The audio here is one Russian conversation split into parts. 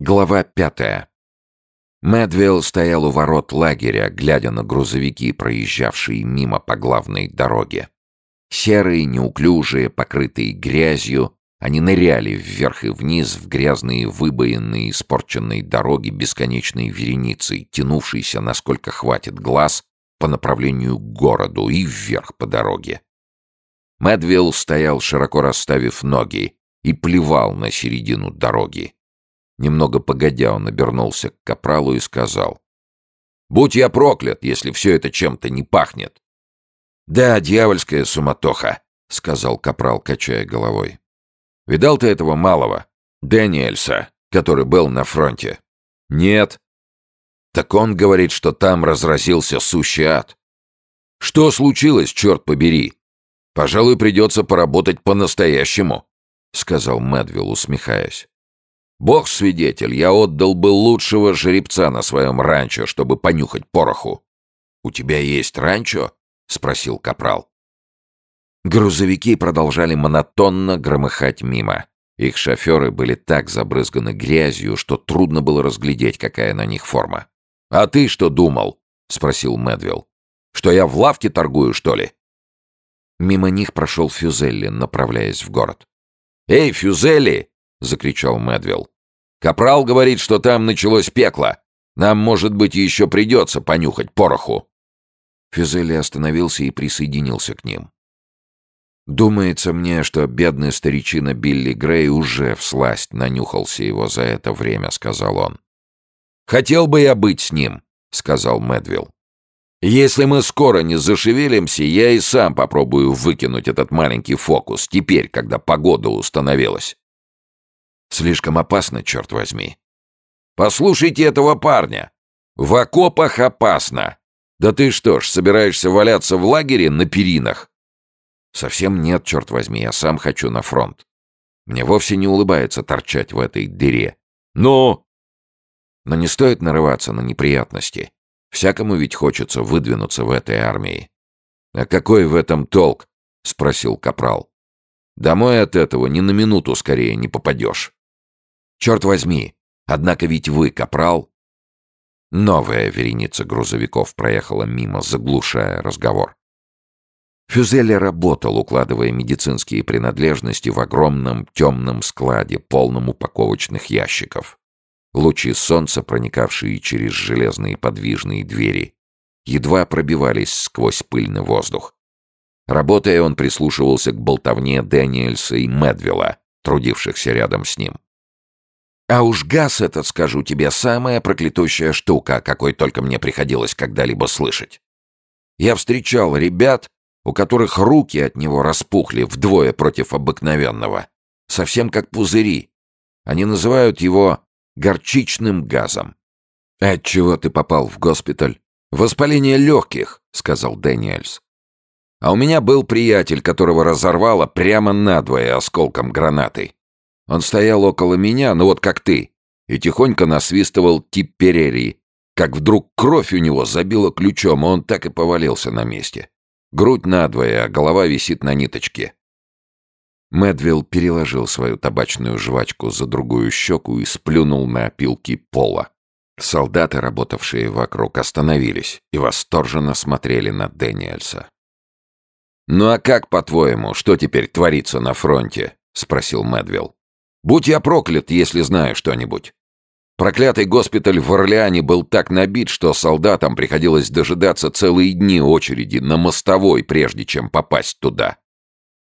Глава пятая. Мэдвилл стоял у ворот лагеря, глядя на грузовики, проезжавшие мимо по главной дороге. Серые, неуклюжие, покрытые грязью, они ныряли вверх и вниз в грязные выбоинные испорченные дороги бесконечной вереницей, тянувшейся, насколько хватит глаз, по направлению к городу и вверх по дороге. Мэдвилл стоял, широко расставив ноги, и плевал на середину дороги. Немного погодя, он обернулся к капралу и сказал. «Будь я проклят, если все это чем-то не пахнет!» «Да, дьявольская суматоха», — сказал капрал, качая головой. «Видал ты этого малого, Дэниэльса, который был на фронте?» «Нет». «Так он говорит, что там разразился сущий ад». «Что случилось, черт побери?» «Пожалуй, придется поработать по-настоящему», — сказал Мэдвилл, усмехаясь. Бог свидетель, я отдал бы лучшего жеребца на своем ранчо, чтобы понюхать пороху. У тебя есть ранчо? спросил капрал. Грузовики продолжали монотонно громыхать мимо. Их шоферы были так забрызганы грязью, что трудно было разглядеть, какая на них форма. «А ты что думал?» — спросил Медвилл. «Что я в лавке торгую, что ли?» Мимо них прошел Фюзелли, направляясь в город. «Эй, Фюзелли!» — закричал Медвилл. «Капрал говорит, что там началось пекло. Нам, может быть, еще придется понюхать пороху». Фюзели остановился и присоединился к ним. «Думается мне, что бедный старичина Билли Грей уже всласть нанюхался его за это время», — сказал он. «Хотел бы я быть с ним», — сказал Медвилл. «Если мы скоро не зашевелимся, я и сам попробую выкинуть этот маленький фокус, теперь, когда погода установилась». Слишком опасно, черт возьми. Послушайте этого парня. В окопах опасно. Да ты что ж, собираешься валяться в лагере на перинах? Совсем нет, черт возьми, я сам хочу на фронт. Мне вовсе не улыбается торчать в этой дыре. Ну? Но не стоит нарываться на неприятности. Всякому ведь хочется выдвинуться в этой армии. А какой в этом толк? Спросил Капрал. Домой от этого ни на минуту скорее не попадешь. Черт возьми, однако ведь вы, капрал...» Новая вереница грузовиков проехала мимо, заглушая разговор. Фюзели работал, укладывая медицинские принадлежности в огромном темном складе, полном упаковочных ящиков. Лучи солнца, проникавшие через железные подвижные двери, едва пробивались сквозь пыльный воздух. Работая, он прислушивался к болтовне Дэниельса и Медвилла, трудившихся рядом с ним. А уж газ этот, скажу тебе, самая проклятущая штука, какой только мне приходилось когда-либо слышать. Я встречал ребят, у которых руки от него распухли вдвое против обыкновенного. Совсем как пузыри. Они называют его горчичным газом. «Отчего ты попал в госпиталь?» «Воспаление легких», — сказал Дэниэльс. «А у меня был приятель, которого разорвало прямо надвое осколком гранаты. Он стоял около меня, ну вот как ты, и тихонько насвистывал Типперери, как вдруг кровь у него забила ключом, и он так и повалился на месте. Грудь надвое, а голова висит на ниточке. Медвилл переложил свою табачную жвачку за другую щеку и сплюнул на опилки пола. Солдаты, работавшие вокруг, остановились и восторженно смотрели на Дэниельса. «Ну а как, по-твоему, что теперь творится на фронте?» — спросил Медвилл. Будь я проклят, если знаю что-нибудь. Проклятый госпиталь в Орлеане был так набит, что солдатам приходилось дожидаться целые дни очереди на мостовой, прежде чем попасть туда.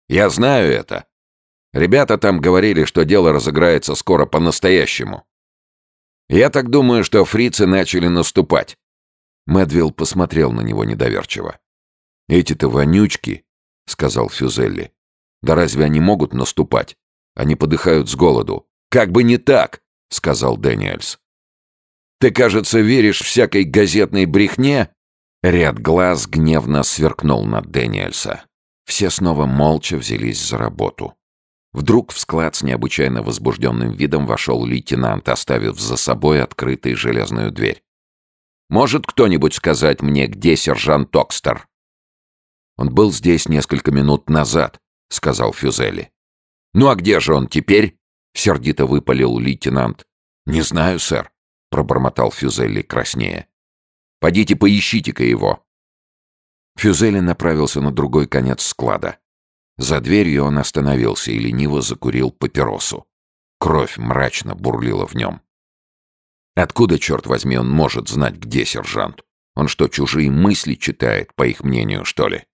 Я знаю это. Ребята там говорили, что дело разыграется скоро по-настоящему. Я так думаю, что фрицы начали наступать. Медвилл посмотрел на него недоверчиво. «Эти-то вонючки», — сказал Фюзелли. «Да разве они могут наступать? Они подыхают с голоду. Как бы не так, сказал Дэниэльс. Ты, кажется, веришь всякой газетной брехне? Ряд глаз гневно сверкнул на Дэниэльса. Все снова молча взялись за работу. Вдруг в склад с необычайно возбужденным видом вошел лейтенант, оставив за собой открытой железную дверь. «Может кто-нибудь сказать мне, где сержант Токстер?» «Он был здесь несколько минут назад», — сказал Фюзели. «Ну а где же он теперь?» — сердито выпалил лейтенант. «Не знаю, сэр», — пробормотал Фюзелли краснее. «Подите поищите-ка его». Фюзели направился на другой конец склада. За дверью он остановился и лениво закурил папиросу. Кровь мрачно бурлила в нем. Откуда, черт возьми, он может знать, где сержант? Он что, чужие мысли читает, по их мнению, что ли?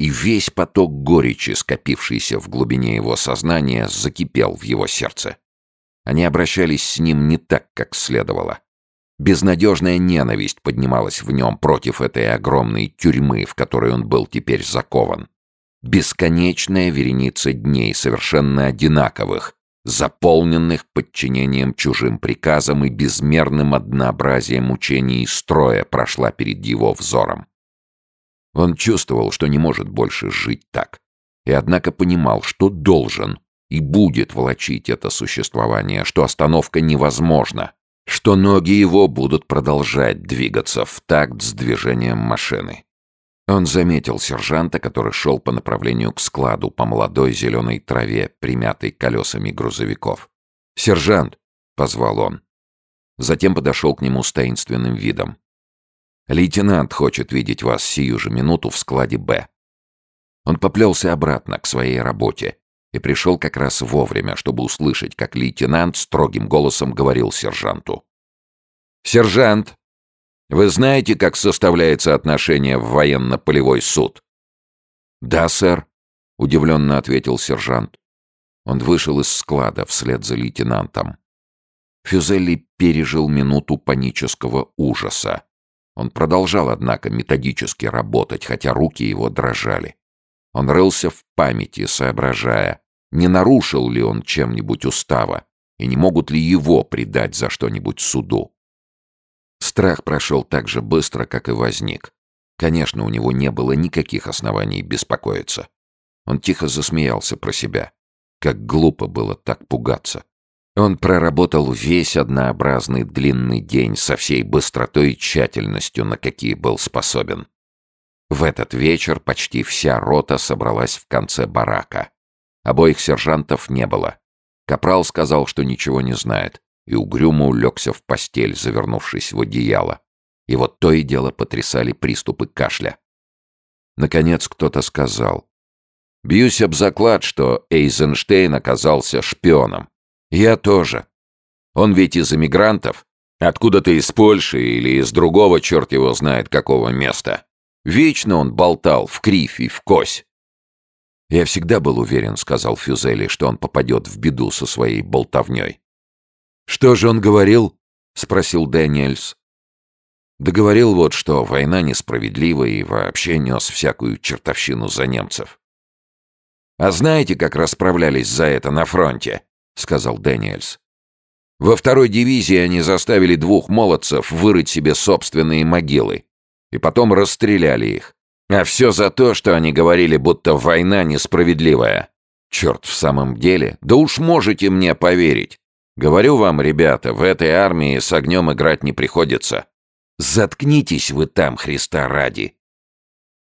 И весь поток горечи, скопившийся в глубине его сознания, закипел в его сердце. Они обращались с ним не так, как следовало. Безнадежная ненависть поднималась в нем против этой огромной тюрьмы, в которой он был теперь закован. Бесконечная вереница дней, совершенно одинаковых, заполненных подчинением чужим приказам и безмерным однообразием мучений и строя прошла перед его взором. Он чувствовал, что не может больше жить так, и однако понимал, что должен и будет волочить это существование, что остановка невозможна, что ноги его будут продолжать двигаться в такт с движением машины. Он заметил сержанта, который шел по направлению к складу по молодой зеленой траве, примятой колесами грузовиков. «Сержант!» — позвал он. Затем подошел к нему с таинственным видом. «Лейтенант хочет видеть вас сию же минуту в складе «Б». Он поплелся обратно к своей работе, и пришел как раз вовремя, чтобы услышать, как лейтенант строгим голосом говорил сержанту. «Сержант, вы знаете, как составляется отношение в военно-полевой суд?» «Да, сэр», — удивленно ответил сержант. Он вышел из склада вслед за лейтенантом. Фюзелли пережил минуту панического ужаса. Он продолжал, однако, методически работать, хотя руки его дрожали. Он рылся в памяти, соображая, не нарушил ли он чем-нибудь устава, и не могут ли его предать за что-нибудь суду. Страх прошел так же быстро, как и возник. Конечно, у него не было никаких оснований беспокоиться. Он тихо засмеялся про себя. Как глупо было так пугаться. Он проработал весь однообразный длинный день со всей быстротой и тщательностью, на какие был способен. В этот вечер почти вся рота собралась в конце барака. Обоих сержантов не было. Капрал сказал, что ничего не знает, и угрюмо улегся в постель, завернувшись в одеяло. Вот то и дело потрясали приступы кашля. Наконец кто-то сказал. «Бьюсь об заклад, что Эйзенштейн оказался шпионом. Я тоже. Он ведь из эмигрантов. Откуда-то из Польши или из другого черт его знает какого места. Вечно он болтал в кривь и в кось. «Я всегда был уверен», — сказал Фюзели, «что он попадет в беду со своей болтовней». «Что же он говорил?» — спросил Дэниэльс. Да говорил вот, что война несправедлива и вообще нес всякую чертовщину за немцев. «А знаете, как расправлялись за это на фронте?» — сказал Дэниэльс. «Во второй дивизии они заставили двух молодцев вырыть себе собственные могилы и потом расстреляли их. А все за то, что они говорили, будто война несправедливая. Черт, в самом деле, да уж можете мне поверить. Говорю вам, ребята, в этой армии с огнем играть не приходится. Заткнитесь вы там, Христа ради.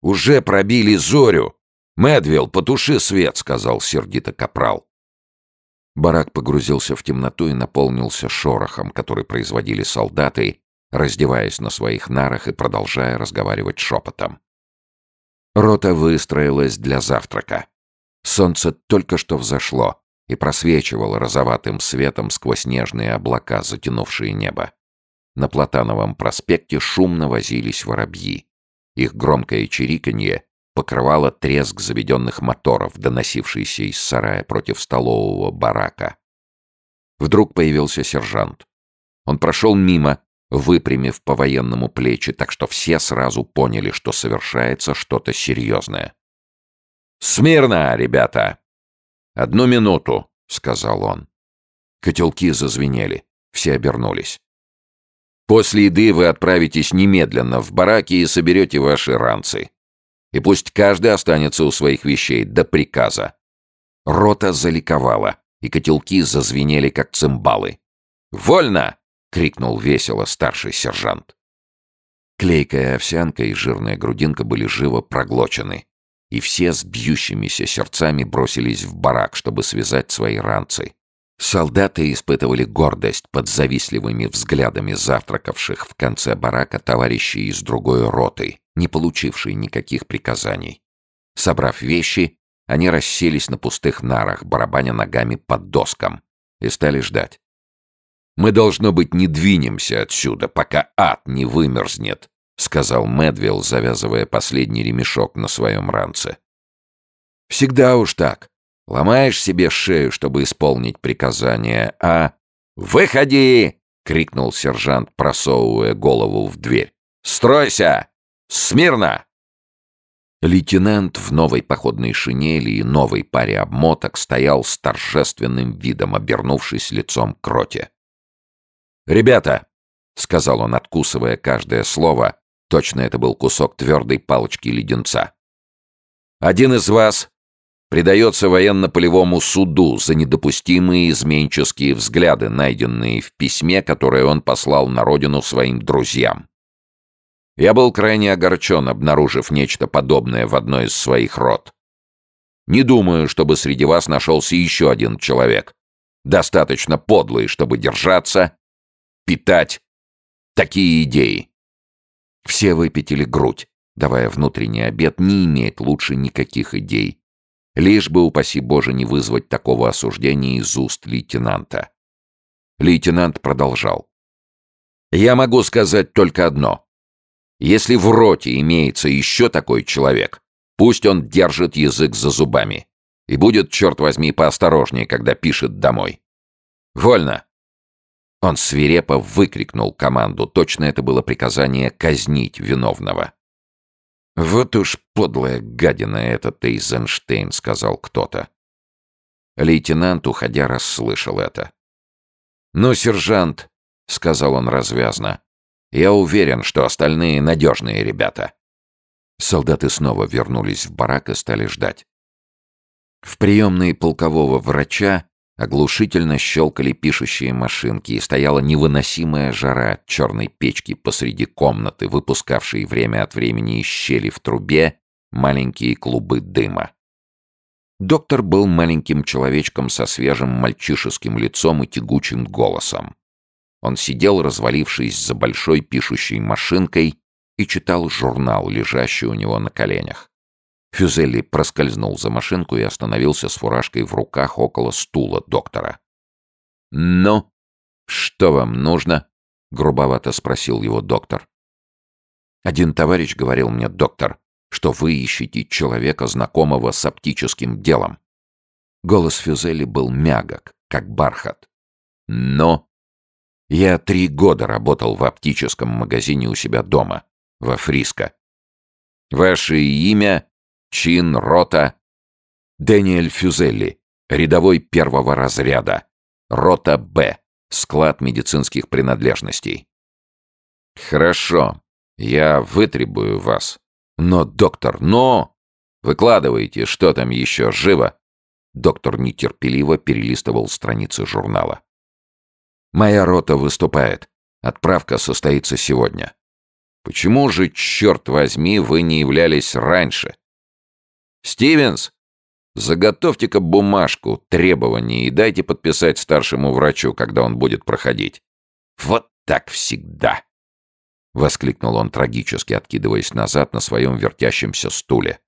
Уже пробили зорю. Медвилл, потуши свет, сказал сердито капрал. Барак погрузился в темноту и наполнился шорохом, который производили солдаты, раздеваясь на своих нарах и продолжая разговаривать шепотом. Рота выстроилась для завтрака. Солнце только что взошло и просвечивало розоватым светом сквозь нежные облака, затянувшие небо. На Платановом проспекте шумно возились воробьи. Их громкое чириканье покрывало треск заведенных моторов, доносившийся из сарая против столового барака. Вдруг появился сержант. Он прошел мимо, выпрямив по-военному плечи, так что все сразу поняли, что совершается что-то серьезное. «Смирно, ребята!» «Одну минуту», — сказал он. Котелки зазвенели, все обернулись. «После еды вы отправитесь немедленно в бараки и соберете ваши ранцы. И пусть каждый останется у своих вещей до приказа». Рота заликовала, и котелки зазвенели, как цимбалы. «Вольно!» — крикнул весело старший сержант. Клейкая овсянка и жирная грудинка были живо проглочены, и все с бьющимися сердцами бросились в барак, чтобы связать свои ранцы. Солдаты испытывали гордость под завистливыми взглядами завтракавших в конце барака товарищей из другой роты, не получившей никаких приказаний. Собрав вещи, они расселись на пустых нарах, барабаня ногами под доскам, и стали ждать. «Мы, должно быть, не двинемся отсюда, пока ад не вымерзнет», — сказал Медвилл, завязывая последний ремешок на своем ранце. «Всегда уж так. Ломаешь себе шею, чтобы исполнить приказание, а...» «Выходи!» — крикнул сержант, просовывая голову в дверь. «Стройся! Смирно!» Лейтенант в новой походной шинели и новой паре обмоток стоял с торжественным видом, обернувшись лицом к роте. «Ребята!» — сказал он, откусывая каждое слово, точно это был кусок твердой палочки леденца. «Один из вас предается военно-полевому суду за недопустимые изменческие взгляды, найденные в письме, которое он послал на родину своим друзьям. Я был крайне огорчен, обнаружив нечто подобное в одной из своих род. Не думаю, чтобы среди вас нашелся еще один человек, достаточно подлый, чтобы держаться, питать такие идеи. Все выпятили грудь, давая внутренний обед не иметь лучше никаких идей. Лишь бы, упаси Боже, не вызвать такого осуждения из уст лейтенанта. Лейтенант продолжал. «Я могу сказать только одно. Если в роте имеется еще такой человек, пусть он держит язык за зубами. И будет, черт возьми, поосторожнее, когда пишет домой. Вольно!» Он свирепо выкрикнул команду. Точно это было приказание казнить виновного. «Вот уж подлая гадина этот Эйзенштейн», — сказал кто-то. Лейтенант, уходя, расслышал это. «Ну, сержант», — сказал он развязно, я уверен, что остальные надежные ребята. Солдаты снова вернулись в барак и стали ждать. В приемной полкового врача оглушительно щелкали пишущие машинки, и стояла невыносимая жара от черной печки посреди комнаты, выпускавшей время от времени из щели в трубе маленькие клубы дыма. Доктор был маленьким человечком со свежим мальчишеским лицом и тягучим голосом. Он сидел, развалившись за большой пишущей машинкой, и читал журнал, лежащий у него на коленях. Фюзелли проскользнул за машинку и остановился с фуражкой в руках около стула доктора. «Ну, что вам нужно?» — грубовато спросил его доктор. «Один товарищ говорил мне, доктор, что вы ищете человека, знакомого с оптическим делом». Голос Фюзели был мягок, как бархат. «Но», я три года работал в оптическом магазине у себя дома, во Фриско. Ваше имя, чин, рота. Дэниэль Фюзелли, рядовой первого разряда. Рота Б, склад медицинских принадлежностей. Хорошо, я вытребую вас. Но, доктор, но... Выкладывайте, что там еще живо? Доктор нетерпеливо перелистывал страницы журнала. Моя рота выступает. Отправка состоится сегодня. Почему же, черт возьми, вы не являлись раньше? Стивенс, заготовьте-ка бумажку, требования и дайте подписать старшему врачу, когда он будет проходить. Вот так всегда. Воскликнул он трагически, откидываясь назад на своем вертящемся стуле.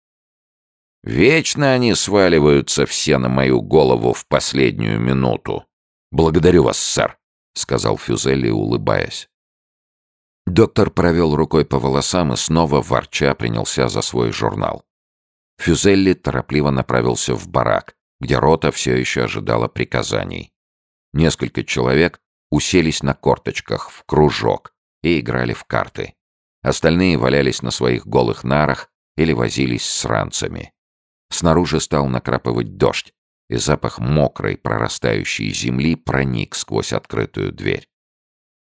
Вечно они сваливаются все на мою голову в последнюю минуту. Благодарю вас, сэр. — сказал Фюзели, улыбаясь. Доктор провел рукой по волосам и снова ворча принялся за свой журнал. Фюзелли торопливо направился в барак, где рота все еще ожидала приказаний. Несколько человек уселись на корточках в кружок и играли в карты. Остальные валялись на своих голых нарах или возились с ранцами. Снаружи стал накрапывать дождь, и запах мокрой прорастающей земли проник сквозь открытую дверь.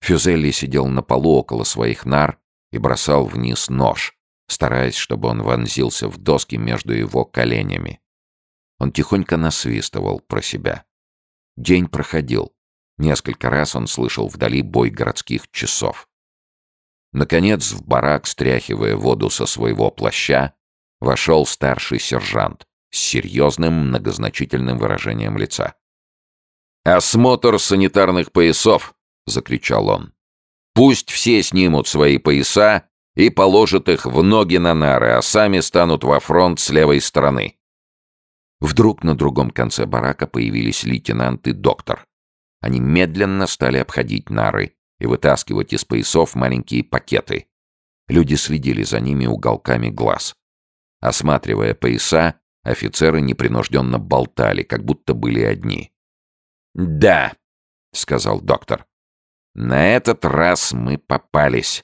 Фюзелли сидел на полу около своих нар и бросал вниз нож, стараясь, чтобы он вонзился в доски между его коленями. Он тихонько насвистывал про себя. День проходил. Несколько раз он слышал вдали бой городских часов. Наконец, в барак, стряхивая воду со своего плаща, вошел старший сержант с серьезным многозначительным выражением лица. «Осмотр санитарных поясов!» — закричал он. «Пусть все снимут свои пояса и положат их в ноги на нары, а сами станут во фронт с левой стороны». Вдруг на другом конце барака появились лейтенант и доктор. Они медленно стали обходить нары и вытаскивать из поясов маленькие пакеты. Люди следили за ними уголками глаз. Осматривая пояса, офицеры непринужденно болтали, как будто были одни. «Да», — сказал доктор, — «на этот раз мы попались.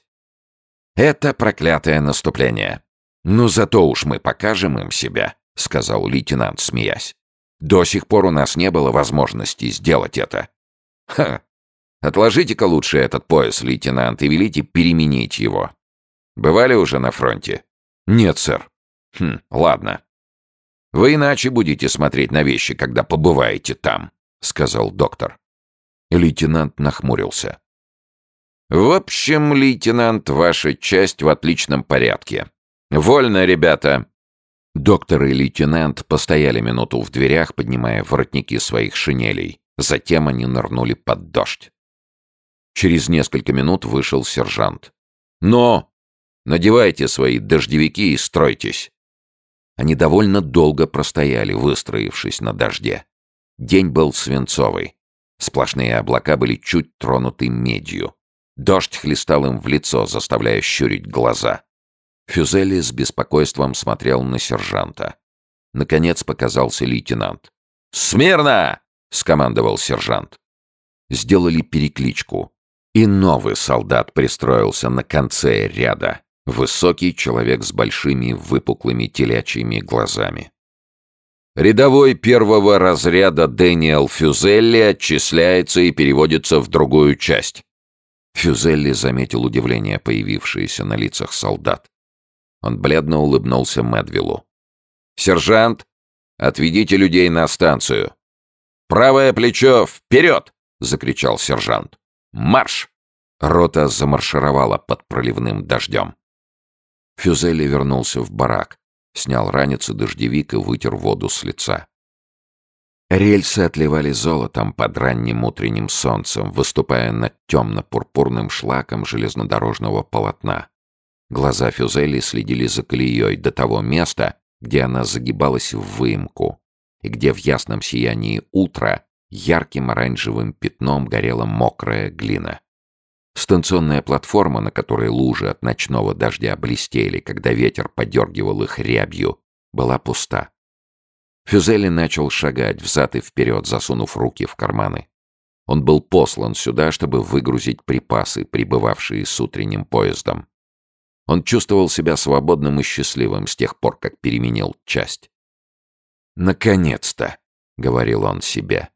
Это проклятое наступление. Ну зато уж мы покажем им себя», — сказал лейтенант, смеясь. «До сих пор у нас не было возможности сделать это». «Ха! Отложите-ка лучше этот пояс, лейтенант, и велите переменить его. Бывали уже на фронте?» «Нет, сэр». «Хм, ладно. Вы иначе будете смотреть на вещи, когда побываете там», — сказал доктор. Лейтенант нахмурился. «В общем, лейтенант, ваша часть в отличном порядке. Вольно, ребята!» Доктор и лейтенант постояли минуту в дверях, поднимая воротники своих шинелей. Затем они нырнули под дождь. Через несколько минут вышел сержант. «Но! Надевайте свои дождевики и стройтесь!» Они довольно долго простояли, выстроившись на дожде. День был свинцовый. Сплошные облака были чуть тронуты медью. Дождь хлестал им в лицо, заставляя щурить глаза. Фюзели с беспокойством смотрел на сержанта. Наконец показался лейтенант. «Смирно!» — скомандовал сержант. Сделали перекличку. И новый солдат пристроился на конце ряда. Высокий человек с большими выпуклыми телячьими глазами. Рядовой первого разряда Дэниел Фюзелли отчисляется и переводится в другую часть. Фюзелли заметил удивление, появившееся на лицах солдат. Он бледно улыбнулся Медвиллу. «Сержант, отведите людей на станцию!» «Правое плечо вперед!» — закричал сержант. «Марш!» Рота замаршировала под проливным дождем. Фюзели вернулся в барак, снял ранец и дождевик и вытер воду с лица. Рельсы отливали золотом под ранним утренним солнцем, выступая над темно-пурпурным шлаком железнодорожного полотна. Глаза Фюзели следили за колеей до того места, где она загибалась в выемку, и где в ясном сиянии утра ярким оранжевым пятном горела мокрая глина. Станционная платформа, на которой лужи от ночного дождя блестели, когда ветер подергивал их рябью, была пуста. Фюзели начал шагать взад и вперед, засунув руки в карманы. Он был послан сюда, чтобы выгрузить припасы, прибывавшие с утренним поездом. Он чувствовал себя свободным и счастливым с тех пор, как переменил часть. «Наконец-то!» — говорил он себе.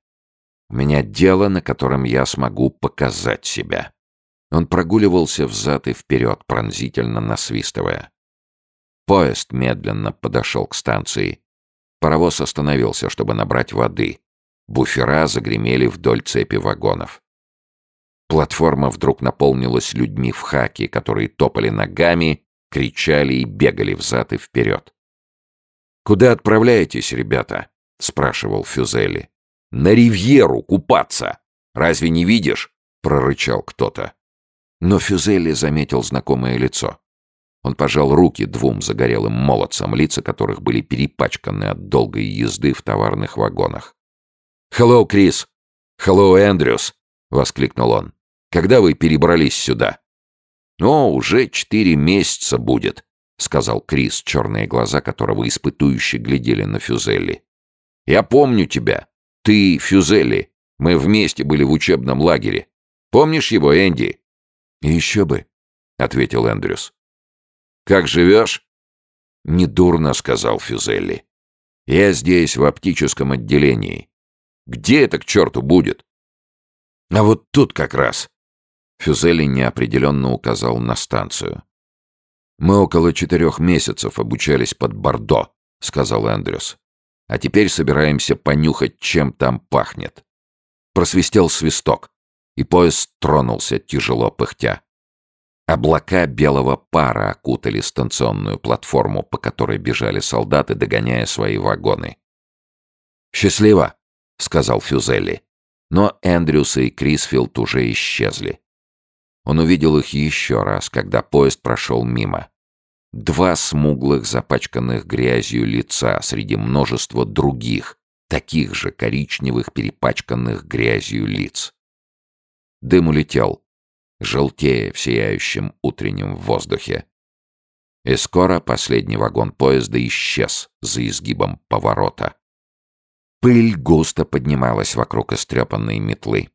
«У меня дело, на котором я смогу показать себя». Он прогуливался взад и вперед, пронзительно насвистывая. Поезд медленно подошел к станции. Паровоз остановился, чтобы набрать воды. Буфера загремели вдоль цепи вагонов. Платформа вдруг наполнилась людьми в хаке, которые топали ногами, кричали и бегали взад и вперед. «Куда отправляетесь, ребята?» — спрашивал Фюзели. «На ривьеру купаться! Разве не видишь?» — прорычал кто-то. Но Фюзели заметил знакомое лицо. Он пожал руки двум загорелым молодцам, лица которых были перепачканы от долгой езды в товарных вагонах. «Хеллоу, Крис! Хеллоу, Эндрюс!» — воскликнул он. «Когда вы перебрались сюда?» «О, уже четыре месяца будет», — сказал Крис, черные глаза которого испытующе глядели на Фюзелли. «Я помню тебя. Ты Фюзелли. Мы вместе были в учебном лагере. Помнишь его, Энди?» «Еще бы», — ответил Эндрюс. «Как живешь?» «Недурно», — сказал Фюзелли. «Я здесь, в оптическом отделении. Где это к черту будет?» «А вот тут как раз». Фюзелли неопределенно указал на станцию. «Мы около четырех месяцев обучались под Бордо», — сказал Эндрюс. «А теперь собираемся понюхать, чем там пахнет». Просвистел свисток и поезд тронулся, тяжело пыхтя. Облака белого пара окутали станционную платформу, по которой бежали солдаты, догоняя свои вагоны. «Счастливо!» — сказал Фюзелли. Но Эндрюс и Крисфилд уже исчезли. Он увидел их еще раз, когда поезд прошел мимо. Два смуглых, запачканных грязью лица среди множества других, таких же коричневых, перепачканных грязью лиц. Дым улетел, желтее в сияющем утреннем воздухе. И скоро последний вагон поезда исчез за изгибом поворота. Пыль густо поднималась вокруг истрепанной метлы.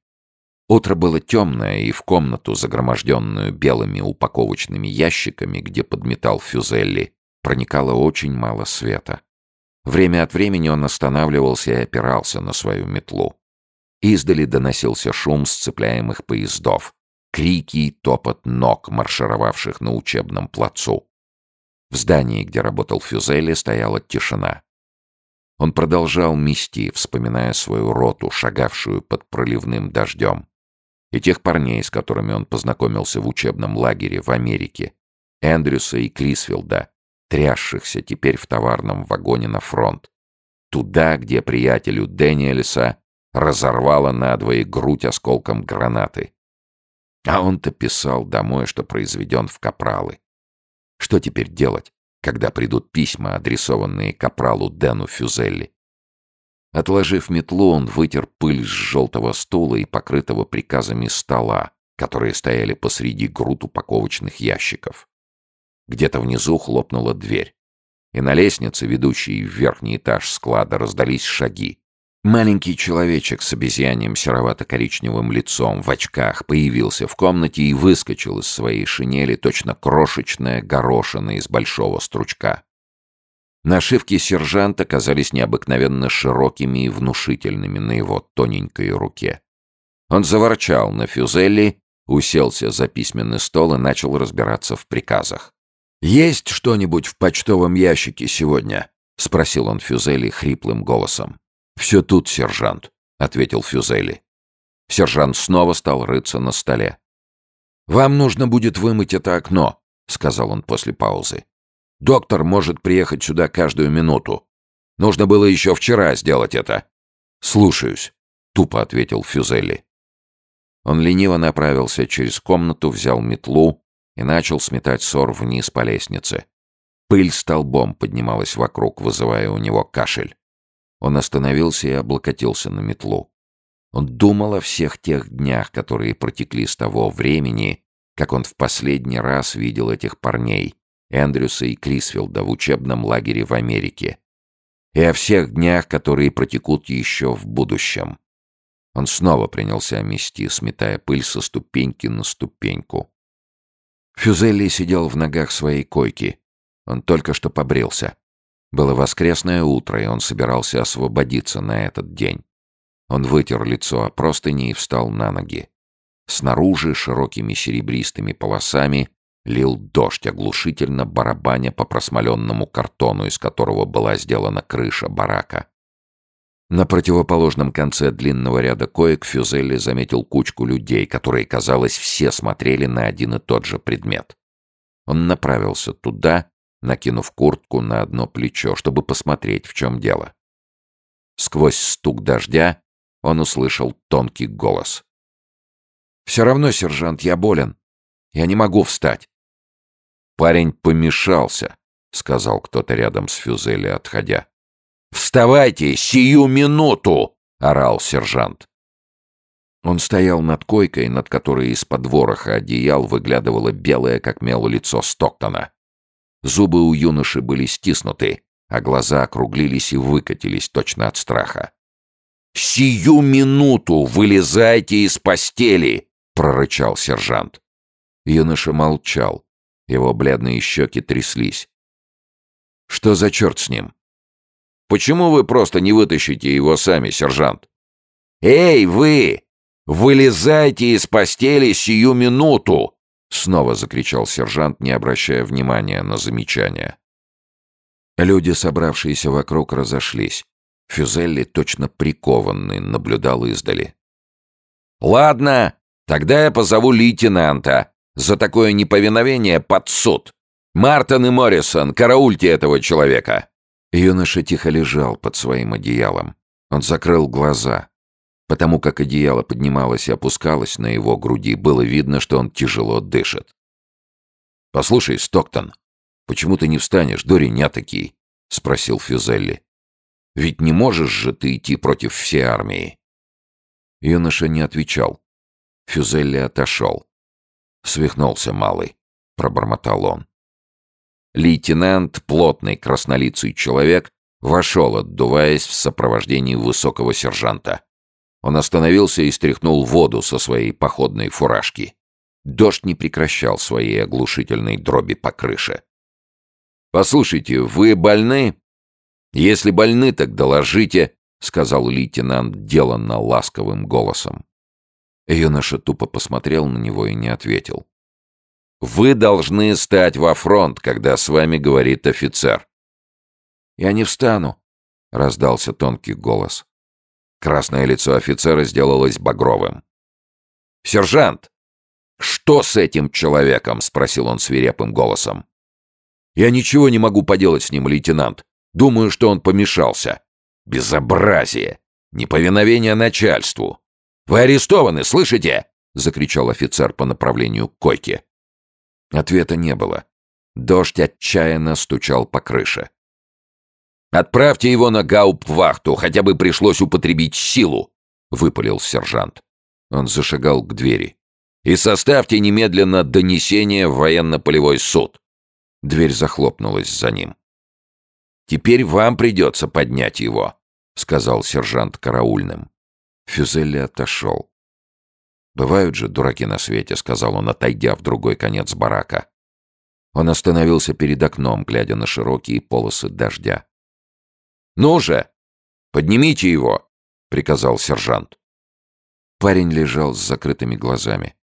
Утро было темное, и в комнату, загроможденную белыми упаковочными ящиками, где подметал Фюзелли, проникало очень мало света. Время от времени он останавливался и опирался на свою метлу. Издали доносился шум сцепляемых поездов, крики и топот ног, маршировавших на учебном плацу. В здании, где работал Фюзелли, стояла тишина. Он продолжал мести, вспоминая свою роту, шагавшую под проливным дождем и тех парней, с которыми он познакомился в учебном лагере в Америке, Эндрюса и Клисфилда, трясшихся теперь в товарном вагоне на фронт. Туда, где приятелю Дэниелса разорвало надвое грудь осколком гранаты. А он-то писал домой, что произведен в капралы. Что теперь делать, когда придут письма, адресованные капралу Дэну Фюзелли? Отложив метлу, он вытер пыль с желтого стула и покрытого приказами стола, которые стояли посреди груд упаковочных ящиков. Где-то внизу хлопнула дверь. И на лестнице, ведущей в верхний этаж склада, раздались шаги. Маленький человечек с обезьяньем серовато-коричневым лицом в очках появился в комнате и выскочил из своей шинели точно крошечная горошина из большого стручка. Нашивки сержанта казались необыкновенно широкими и внушительными на его тоненькой руке. Он заворчал на Фюзелли, уселся за письменный стол и начал разбираться в приказах. «Есть что-нибудь в почтовом ящике сегодня?» — спросил он Фюзели хриплым голосом. «Все тут, сержант», — ответил Фюзели. Сержант снова стал рыться на столе. «Вам нужно будет вымыть это окно», — сказал он после паузы. Доктор может приехать сюда каждую минуту. Нужно было еще вчера сделать это. Слушаюсь, тупо ответил Фюзелли. Он лениво направился через комнату, взял метлу и начал сметать сор вниз по лестнице. Пыль столбом поднималась вокруг, вызывая у него кашель. Он остановился и облокотился на метлу. Он думал о всех тех днях, которые протекли с того времени, как он в последний раз видел этих парней, Эндрюса и Крисфилда в учебном лагере в Америке. И о всех днях, которые протекут еще в будущем. Он снова принялся мести, сметая пыль со ступеньки на ступеньку. Фюзелли сидел в ногах своей койки. Он только что побрился. Было воскресное утро, и он собирался освободиться на этот день. Он вытер лицо о простыни и встал на ноги. Снаружи широкими серебристыми полосами Лил дождь, оглушительно барабаня по просмоленному картону, из которого была сделана крыша барака. На противоположном конце длинного ряда коек Фюзелли заметил кучку людей, которые, казалось, все смотрели на один и тот же предмет. Он направился туда, накинув куртку на одно плечо, чтобы посмотреть, в чем дело. Сквозь стук дождя он услышал тонкий голос. «Все равно, сержант, я болен. Я не могу встать. «Парень помешался», — сказал кто-то рядом с Фюзели, отходя. «Вставайте, сию минуту!» — орал сержант. Он стоял над койкой, над которой из-под вороха одеял выглядывало белое, как мел, лицо Стоктона. Зубы у юноши были стиснуты, а глаза округлились и выкатились точно от страха. «Сию минуту вылезайте из постели!» — прорычал сержант. Юноша молчал, его бледные щеки тряслись. «Что за черт с ним?» «Почему вы просто не вытащите его сами, сержант?» «Эй, вы! Вылезайте из постели сию минуту!» Снова закричал сержант, не обращая внимания на замечания. Люди, собравшиеся вокруг, разошлись. Фюзелли, точно прикованный, наблюдал издали. «Ладно, тогда я позову лейтенанта», за такое неповиновение под суд. Мартин и Моррисон, караульте этого человека!» Юноша тихо лежал под своим одеялом. Он закрыл глаза. Потому как одеяло поднималось и опускалось на его груди, было видно, что он тяжело дышит. «Послушай, Стоктон, почему ты не встанешь, Дори нятакий?» — спросил Фюзелли. «Ведь не можешь же ты идти против всей армии?» Юноша не отвечал. Фюзелли отошел. «Свихнулся малый», — пробормотал он. Лейтенант, плотный краснолицый человек, вошел, отдуваясь в сопровождении высокого сержанта. Он остановился и стряхнул воду со своей походной фуражки. Дождь не прекращал своей оглушительной дроби по крыше. «Послушайте, вы больны?» «Если больны, так доложите», — сказал лейтенант деланно ласковым голосом. Юноша тупо посмотрел на него и не ответил. «Вы должны стать во фронт, когда с вами говорит офицер». «Я не встану», — раздался тонкий голос. Красное лицо офицера сделалось багровым. «Сержант, что с этим человеком?» — спросил он свирепым голосом. «Я ничего не могу поделать с ним, лейтенант. Думаю, что он помешался. Безобразие! Неповиновение начальству! Вы арестованы, слышите?» — закричал офицер по направлению к койке. Ответа не было. Дождь отчаянно стучал по крыше. «Отправьте его на гауптвахту, хотя бы пришлось употребить силу!» — выпалил сержант. Он зашагал к двери. «И составьте немедленно донесение в военно-полевой суд!» Дверь захлопнулась за ним. «Теперь вам придется поднять его», — сказал сержант караульным. Фюзелли отошел. «Бывают же дураки на свете», — сказал он, отойдя в другой конец барака. Он остановился перед окном, глядя на широкие полосы дождя. «Ну же! Поднимите его!» — приказал сержант. Парень лежал с закрытыми глазами.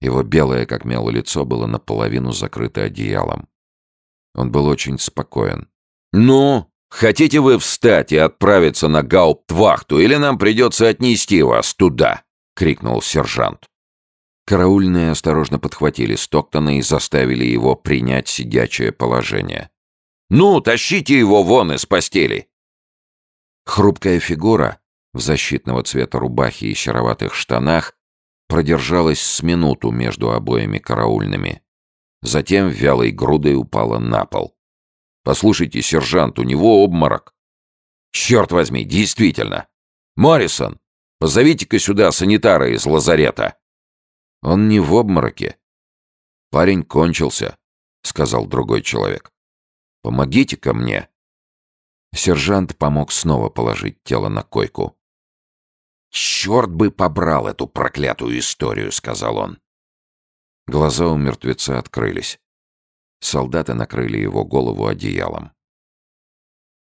Его белое, как мело, лицо было наполовину закрыто одеялом. Он был очень спокоен. «Ну, хотите вы встать и отправиться на гауптвахту, или нам придется отнести вас туда?» — крикнул сержант. Караульные осторожно подхватили Стоктона и заставили его принять сидячее положение. «Ну, тащите его вон из постели!» Хрупкая фигура в защитного цвета рубахе и сероватых штанах продержалась с минуту между обоими караульными. Затем вялой грудой упала на пол. Послушайте, сержант, у него обморок. Черт возьми, действительно. Моррисон, позовите-ка сюда санитара из лазарета. Он не в обмороке. Парень кончился, сказал другой человек. Помогите-ка мне. Сержант помог снова положить тело на койку. «Черт бы побрал эту проклятую историю», — сказал он. Глаза у мертвеца открылись. Солдаты накрыли его голову одеялом.